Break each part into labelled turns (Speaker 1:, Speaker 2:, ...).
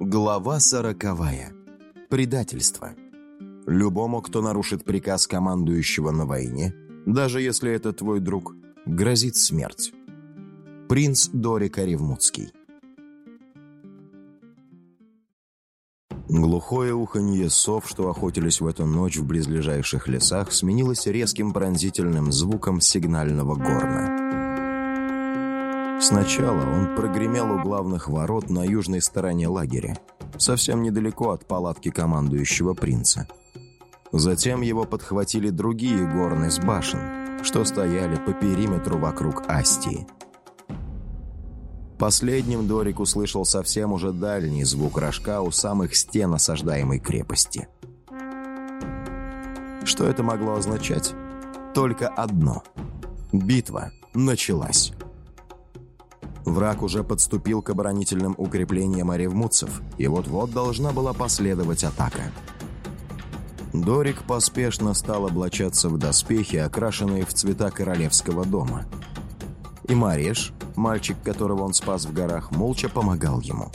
Speaker 1: Глава сороковая. Предательство. Любому, кто нарушит приказ командующего на войне, даже если это твой друг, грозит смерть. Принц Дорик Оревмутский. Глухое уханье сов, что охотились в эту ночь в близлежащих лесах, сменилось резким пронзительным звуком сигнального горна. Сначала он прогремел у главных ворот на южной стороне лагеря, совсем недалеко от палатки командующего принца. Затем его подхватили другие горны с башен, что стояли по периметру вокруг Астии. Последним Дорик услышал совсем уже дальний звук рожка у самых стен осаждаемой крепости. Что это могло означать? Только одно. Битва началась. Враг уже подступил к оборонительным укреплениям оревмутцев, и вот-вот должна была последовать атака. Дорик поспешно стал облачаться в доспехи, окрашенные в цвета королевского дома. И Мареш, мальчик, которого он спас в горах, молча помогал ему.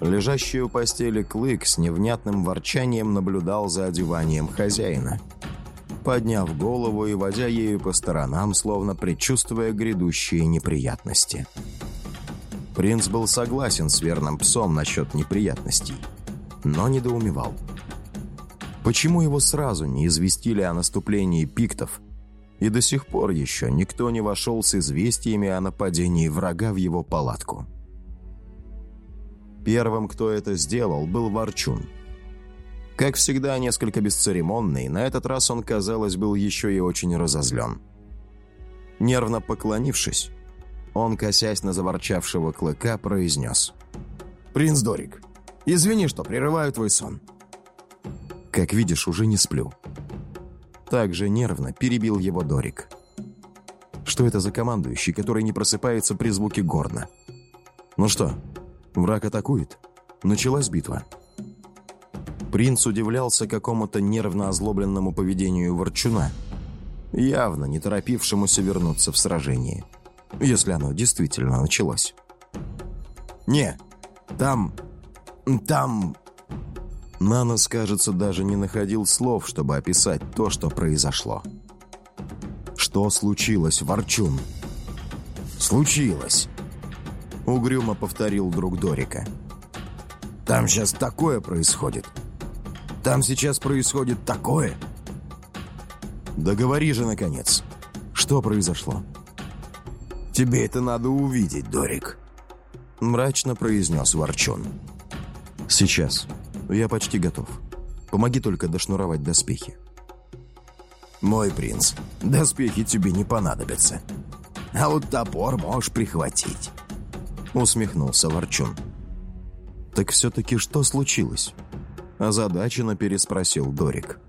Speaker 1: Лежащий у постели Клык с невнятным ворчанием наблюдал за одеванием хозяина – подняв голову и водя ею по сторонам, словно предчувствуя грядущие неприятности. Принц был согласен с верным псом насчет неприятностей, но недоумевал. Почему его сразу не известили о наступлении пиктов, и до сих пор еще никто не вошел с известиями о нападении врага в его палатку? Первым, кто это сделал, был Ворчун – как всегда, несколько бесцеремонный, на этот раз он, казалось, был еще и очень разозлен. Нервно поклонившись, он, косясь на заворчавшего клыка, произнес. «Принц Дорик, извини, что прерываю твой сон». «Как видишь, уже не сплю». Также нервно перебил его Дорик. «Что это за командующий, который не просыпается при звуке горна?» «Ну что, враг атакует? Началась битва». Принц удивлялся какому-то нервно озлобленному поведению Ворчуна, явно не торопившемуся вернуться в сражение, если оно действительно началось. «Не, там... там...» Нанос, кажется, даже не находил слов, чтобы описать то, что произошло. «Что случилось, Ворчун?» «Случилось!» Угрюмо повторил друг Дорика. «Там сейчас такое происходит!» Там сейчас происходит такое. Договори же, наконец. Что произошло? Тебе это надо увидеть, Дорик. Мрачно произнес Ворчун. Сейчас. Я почти готов. Помоги только дошнуровать доспехи. Мой принц, доспехи тебе не понадобятся. А вот топор можешь прихватить. Усмехнулся Ворчун. Так все-таки что случилось? Озадаченно переспросил Дорик.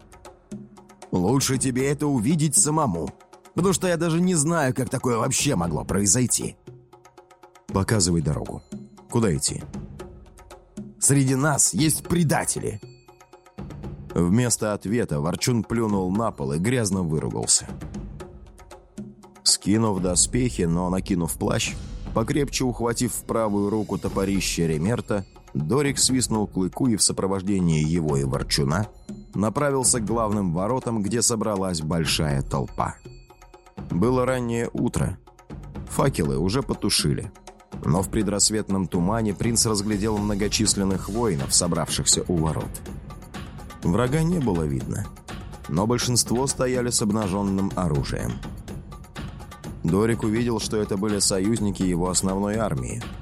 Speaker 1: «Лучше тебе это увидеть самому, потому что я даже не знаю, как такое вообще могло произойти». «Показывай дорогу. Куда идти?» «Среди нас есть предатели». Вместо ответа Ворчун плюнул на пол и грязно выругался. Скинув доспехи, но накинув плащ, покрепче ухватив в правую руку топорище Ремерта, Дорик свистнул клыку и в сопровождении его и ворчуна направился к главным воротам, где собралась большая толпа. Было раннее утро. Факелы уже потушили. Но в предрассветном тумане принц разглядел многочисленных воинов, собравшихся у ворот. Врага не было видно, но большинство стояли с обнаженным оружием. Дорик увидел, что это были союзники его основной армии –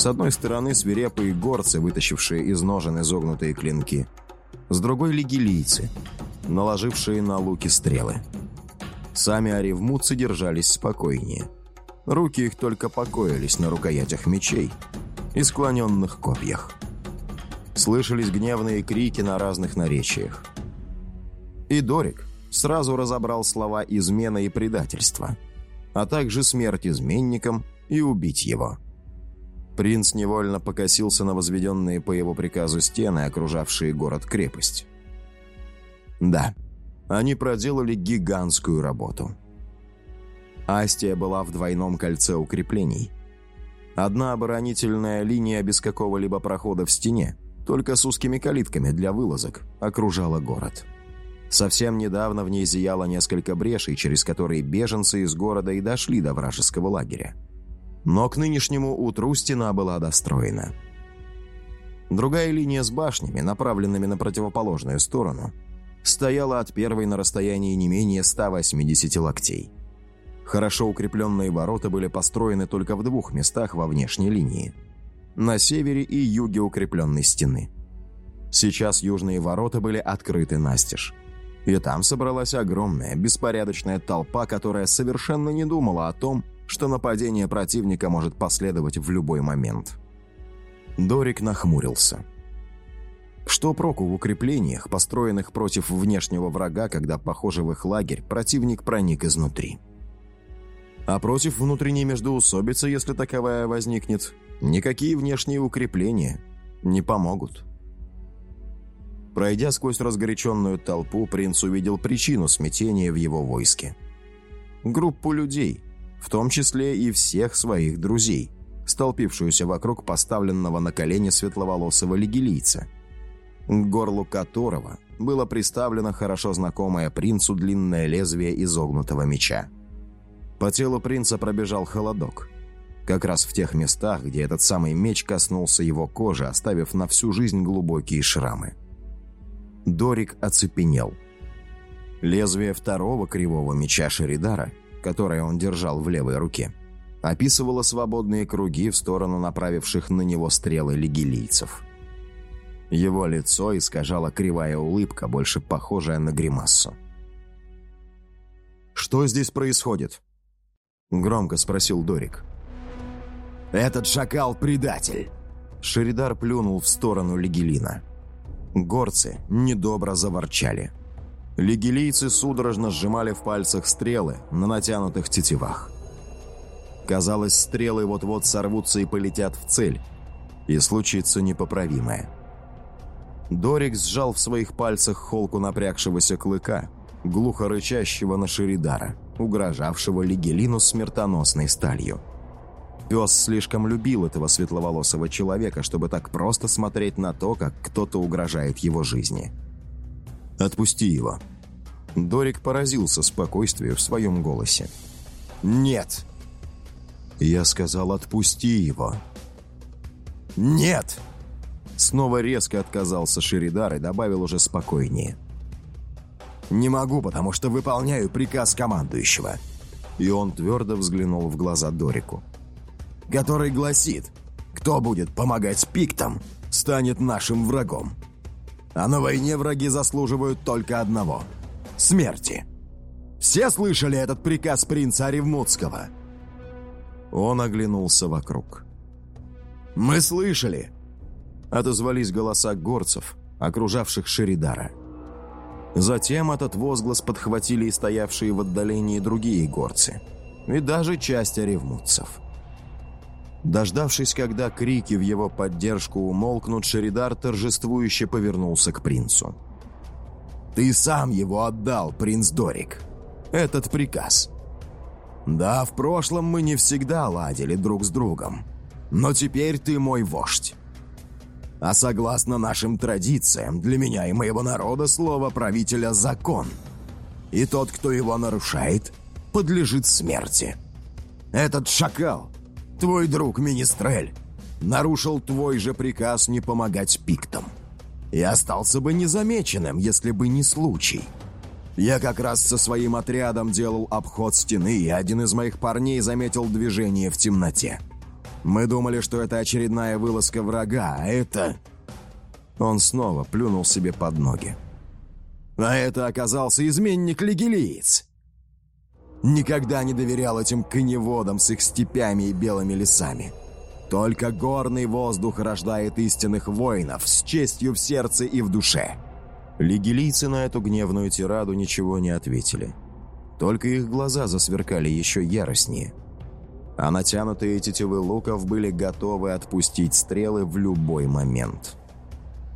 Speaker 1: с одной стороны свирепые горцы, вытащившие из ножен изогнутые клинки. С другой — лигилийцы, наложившие на луки стрелы. Сами оревмутцы держались спокойнее. Руки их только покоились на рукоятях мечей и склоненных копьях. Слышались гневные крики на разных наречиях. И Дорик сразу разобрал слова «измена» и «предательство», а также «смерть изменникам» и «убить его». Принц невольно покосился на возведенные по его приказу стены, окружавшие город-крепость. Да, они проделали гигантскую работу. Астия была в двойном кольце укреплений. Одна оборонительная линия без какого-либо прохода в стене, только с узкими калитками для вылазок, окружала город. Совсем недавно в ней зияло несколько брешей, через которые беженцы из города и дошли до вражеского лагеря. Но к нынешнему утру стена была достроена. Другая линия с башнями, направленными на противоположную сторону, стояла от первой на расстоянии не менее 180 локтей. Хорошо укрепленные ворота были построены только в двух местах во внешней линии – на севере и юге укрепленной стены. Сейчас южные ворота были открыты настежь. И там собралась огромная, беспорядочная толпа, которая совершенно не думала о том, что нападение противника может последовать в любой момент. Дорик нахмурился. Что проку в укреплениях, построенных против внешнего врага, когда, похоже, в их лагерь противник проник изнутри? А против внутренней междоусобицы, если таковая возникнет, никакие внешние укрепления не помогут. Пройдя сквозь разгоряченную толпу, принц увидел причину смятения в его войске. Группу людей, в том числе и всех своих друзей, столпившуюся вокруг поставленного на колени светловолосого лигилийца, к горлу которого было приставлено хорошо знакомое принцу длинное лезвие изогнутого меча. По телу принца пробежал холодок. Как раз в тех местах, где этот самый меч коснулся его кожи, оставив на всю жизнь глубокие шрамы. Дорик оцепенел. Лезвие второго кривого меча Шеридара, которое он держал в левой руке, описывало свободные круги в сторону направивших на него стрелы лигилийцев. Его лицо искажала кривая улыбка, больше похожая на гримассу. «Что здесь происходит?» Громко спросил Дорик.
Speaker 2: «Этот шакал – предатель!»
Speaker 1: Шеридар плюнул в сторону Легелина. Горцы недобро заворчали. Легилийцы судорожно сжимали в пальцах стрелы на натянутых тетивах. Казалось, стрелы вот-вот сорвутся и полетят в цель, и случится непоправимое. Дорик сжал в своих пальцах холку напрягшегося клыка, глухо рычащего на Шеридара – угрожавшего Лигелину смертоносной сталью. Пес слишком любил этого светловолосого человека, чтобы так просто смотреть на то, как кто-то угрожает его жизни. «Отпусти его». Дорик поразился спокойствию в своем голосе.
Speaker 2: «Нет!»
Speaker 1: Я сказал, отпусти его.
Speaker 2: «Нет!»
Speaker 1: Снова резко отказался Шеридар и добавил уже спокойнее.
Speaker 2: «Не могу, потому что выполняю приказ командующего».
Speaker 1: И он твердо взглянул в глаза Дорику.
Speaker 2: «Который гласит, кто будет помогать пиктам, станет нашим врагом. А на войне враги заслуживают только одного — смерти. Все слышали этот приказ принца Оревмутского?»
Speaker 1: Он оглянулся вокруг.
Speaker 2: «Мы слышали!»
Speaker 1: Отозвались голоса горцев, окружавших Шеридара. Затем этот возглас подхватили и стоявшие в отдалении другие горцы, и даже часть оревмутцев. Дождавшись, когда крики в его поддержку умолкнут, Шеридар торжествующе повернулся к принцу.
Speaker 2: «Ты сам его отдал, принц Дорик. Этот приказ. Да, в прошлом мы не всегда ладили друг с другом, но теперь ты мой вождь. А согласно нашим традициям, для меня и моего народа слово правителя – закон. И тот, кто его нарушает, подлежит смерти. Этот шакал, твой друг Министрель, нарушил твой же приказ не помогать пиктам. И остался бы незамеченным, если бы не случай. Я как раз со своим отрядом делал обход стены, и один из моих парней заметил движение в темноте. Мы думали, что это очередная вылазка врага, а это...» Он снова плюнул себе под ноги. «А это оказался изменник Легилиец!» Никогда не доверял этим коневодам с их степями и белыми лесами. Только горный воздух рождает истинных воинов с честью в сердце и в душе. Лигелийцы на эту гневную тираду ничего не ответили. Только их глаза засверкали еще яростнее – а натянутые тетивы луков были готовы отпустить стрелы в любой момент.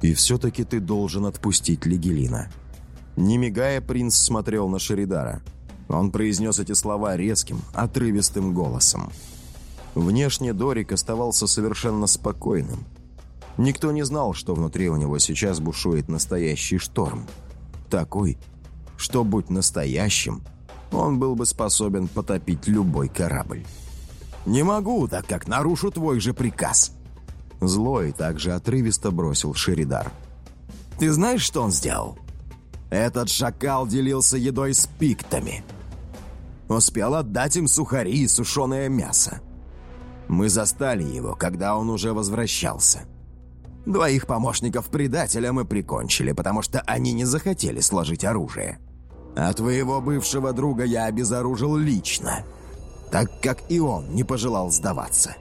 Speaker 2: «И все-таки ты должен отпустить Легелина». Не мигая, принц смотрел на Шеридара. Он произнес эти слова резким, отрывистым голосом.
Speaker 1: Внешне Дорик оставался совершенно спокойным. Никто не знал, что внутри у него сейчас бушует настоящий шторм. Такой, что, будь настоящим, он был бы способен потопить любой корабль. «Не могу, так как нарушу твой же приказ!» Злой также отрывисто бросил Шеридар. «Ты знаешь, что он сделал?» «Этот шакал делился едой с пиктами. Успел отдать им сухари и сушеное мясо. Мы застали его, когда он уже возвращался. Двоих помощников предателя мы прикончили, потому что они не захотели сложить оружие. А твоего бывшего друга я обезоружил лично, так как и он не пожелал сдаваться.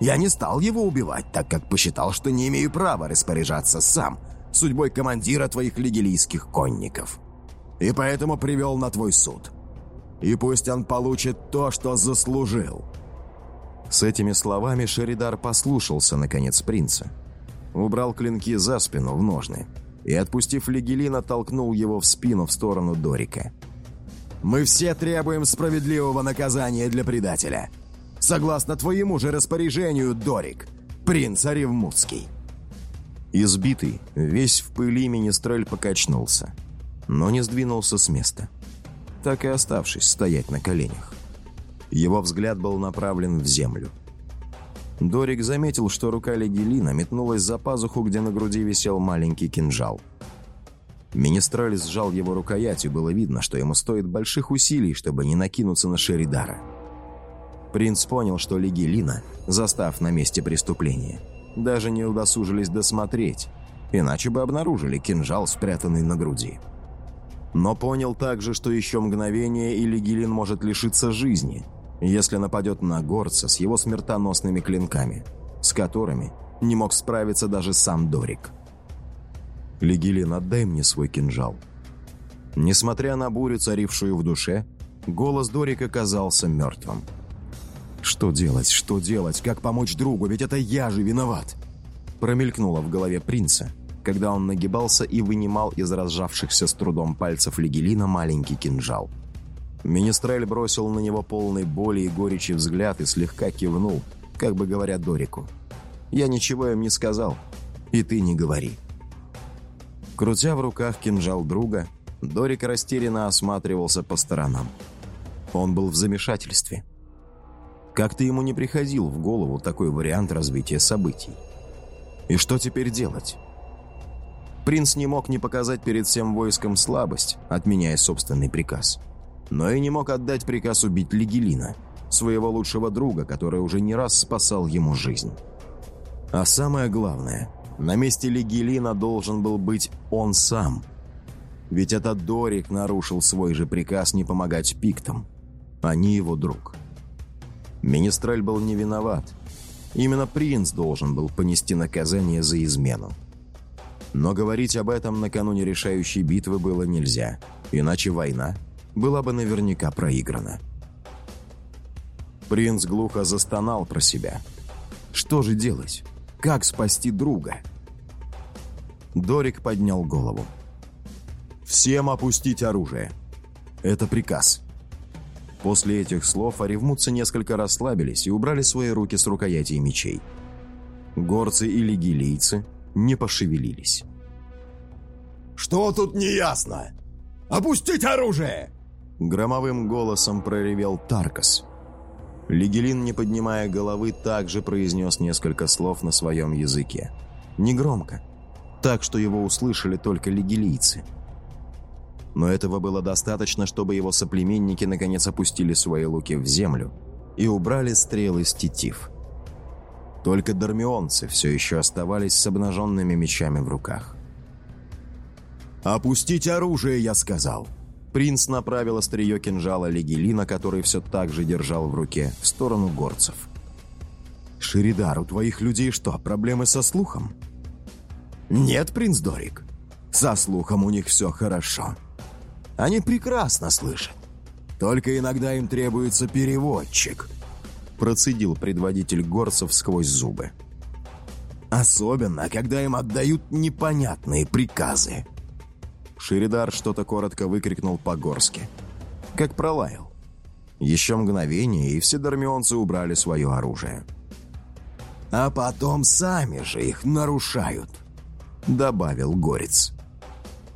Speaker 1: Я не стал его убивать, так как посчитал, что не имею права распоряжаться сам судьбой командира твоих лигилийских конников. И поэтому привел на твой суд. И пусть он получит то, что заслужил». С этими словами Шеридар послушался, наконец, принца. Убрал клинки за спину в ножны и, отпустив Легелина, толкнул его в спину в сторону Дорика. «Мы все требуем справедливого наказания для предателя. Согласно твоему же распоряжению, Дорик, принц Оревмутский». Избитый, весь в пыли министрель покачнулся, но не сдвинулся с места, так и оставшись стоять на коленях. Его взгляд был направлен в землю. Дорик заметил, что рука Легелина метнулась за пазуху, где на груди висел маленький кинжал. Министраль сжал его рукоять, и было видно, что ему стоит больших усилий, чтобы не накинуться на Шеридара. Принц понял, что Легелина, застав на месте преступления, даже не удосужились досмотреть, иначе бы обнаружили кинжал, спрятанный на груди. Но понял также, что еще мгновение, и Легелин может лишиться жизни – если нападет на горца с его смертоносными клинками, с которыми не мог справиться даже сам Дорик. «Легилин, отдай мне свой кинжал». Несмотря на бурю, царившую в душе, голос Дорика казался мертвым. «Что делать? Что делать? Как помочь другу? Ведь это я же виноват!» Промелькнуло в голове принца, когда он нагибался и вынимал из разжавшихся с трудом пальцев Легелина маленький кинжал – Министрель бросил на него полный боли и горечи взгляд и слегка кивнул, как бы говоря Дорику. «Я ничего им не сказал, и ты не говори». Крутя в руках кинжал друга, Дорик растерянно осматривался по сторонам. Он был в замешательстве. Как-то ему не приходил в голову такой вариант развития событий. И что теперь делать? Принц не мог не показать перед всем войском слабость, отменяя собственный приказ но и не мог отдать приказ убить Лигелина, своего лучшего друга, который уже не раз спасал ему жизнь. А самое главное, на месте Лигелина должен был быть он сам. Ведь этот Дорик нарушил свой же приказ не помогать пиктам, а не его друг. Министраль был не виноват. Именно принц должен был понести наказание за измену. Но говорить об этом накануне решающей битвы было нельзя, иначе война была бы наверняка проиграна. Принц глухо застонал про себя. Что же делать? Как спасти друга? Дорик поднял голову. «Всем опустить оружие. Это приказ». После этих слов оревмутцы несколько расслабились и убрали свои руки с рукоятей мечей. Горцы и лигилийцы не пошевелились.
Speaker 2: «Что тут неясно? Опустить оружие!»
Speaker 1: Громовым голосом проревел Таркас. Лигелин, не поднимая головы, также произнес несколько слов на своем языке. Негромко, так что его услышали только лигелийцы. Но этого было достаточно, чтобы его соплеменники наконец опустили свои луки в землю и убрали стрелы с тетив. Только дармионцы все еще оставались с обнаженными мечами в руках.
Speaker 2: «Опустить оружие!» — я сказал.
Speaker 1: Принц направил острие кинжала Легелина, который все так же держал в руке, в сторону горцев.
Speaker 2: «Шеридар, у твоих людей что, проблемы со слухом?» «Нет, принц Дорик. Со слухом у них все хорошо. Они прекрасно слышат. Только иногда им требуется переводчик», процедил предводитель горцев сквозь зубы. «Особенно, когда им отдают непонятные приказы».
Speaker 1: Шеридар что-то коротко выкрикнул по-горски. Как пролаял. Еще мгновение, и все дармионцы убрали свое оружие.
Speaker 2: «А потом сами же их нарушают», — добавил Горец.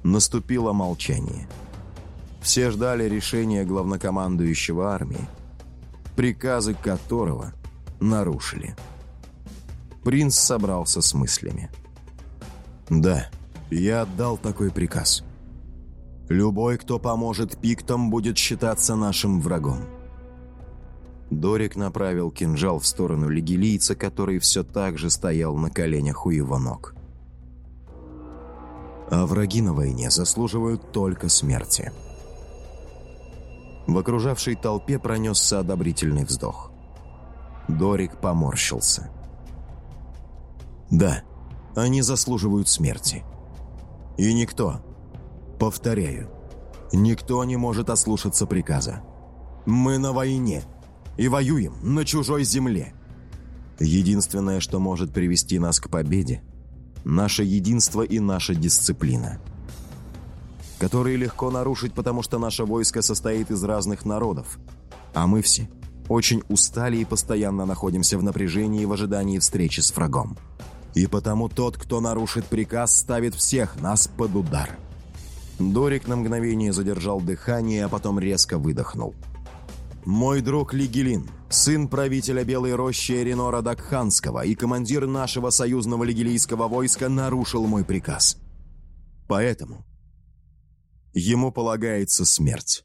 Speaker 1: Наступило молчание. Все ждали решения главнокомандующего армии, приказы которого нарушили. Принц собрался с мыслями. «Да, я отдал такой приказ. Любой, кто поможет пиктам, будет считаться нашим врагом». Дорик направил кинжал в сторону легилийца, который все так же стоял на коленях у его ног. А враги на войне заслуживают только смерти. В окружавшей толпе пронесся одобрительный вздох. Дорик поморщился. «Да, они заслуживают смерти. И никто, повторяю, никто не может ослушаться приказа. Мы на войне и воюем на чужой земле. Единственное, что может привести нас к победе – наше единство и наша дисциплина – которые легко нарушить, потому что наше войско состоит из разных народов. А мы все очень устали и постоянно находимся в напряжении в ожидании встречи с врагом. И потому тот, кто нарушит приказ, ставит всех нас под удар. Дорик на мгновение задержал дыхание, а потом резко выдохнул. «Мой друг Лигелин, сын правителя Белой Рощи Эринора Дакханского и командир нашего союзного лигелийского войска нарушил мой приказ. Поэтому Ему полагается смерть.